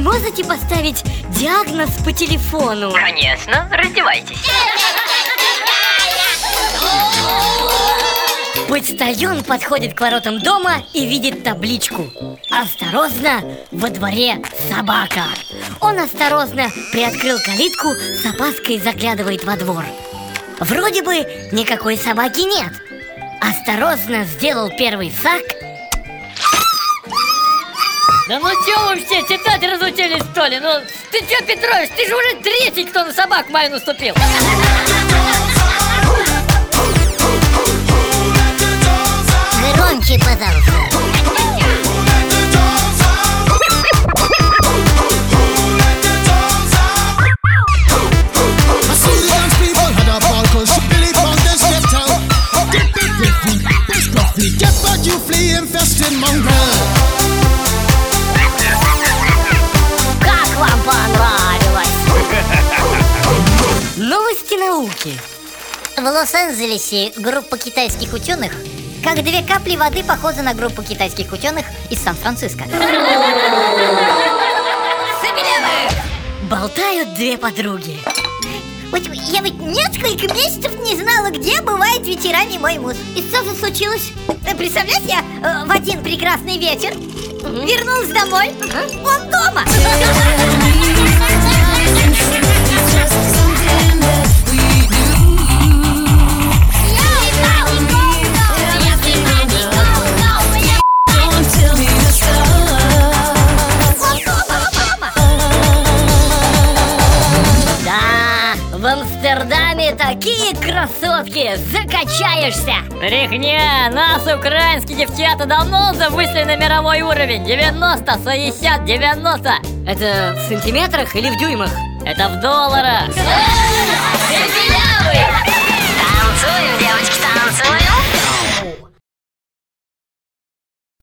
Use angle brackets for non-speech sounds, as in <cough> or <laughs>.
можете поставить диагноз по телефону? Конечно, раздевайтесь. Почтальон подходит к воротам дома и видит табличку Осторожно, во дворе собака Он осторожно приоткрыл калитку, с опаской заглядывает во двор Вроде бы никакой собаки нет Осторожно сделал первый шаг Да ну чё вы все, читать разучились что ли? Ну ты чё, Петрович, ты же уже третий, кто на собак мою наступил Громче, пожалуйста get back you flea infested mongrel. Как вам понравилось? Новости науки. В Лос-Анджелесе группа китайских ученых как две капли воды похожа на группу китайских ученых из Сан-Франциско. Болтают две подруги вот я ведь несколько месяцев не знала, где бывает ветерами мой муж. И что же случилось? Э, Представляешь, я э, в один прекрасный вечер Вернулась домой. Он дома <laughs> в Амстердаме такие красотки, закачаешься! Рехня, нас украинские девчата давно уже вышли на мировой уровень! 90, 60, 90 Это в сантиметрах или в дюймах? Это в долларах!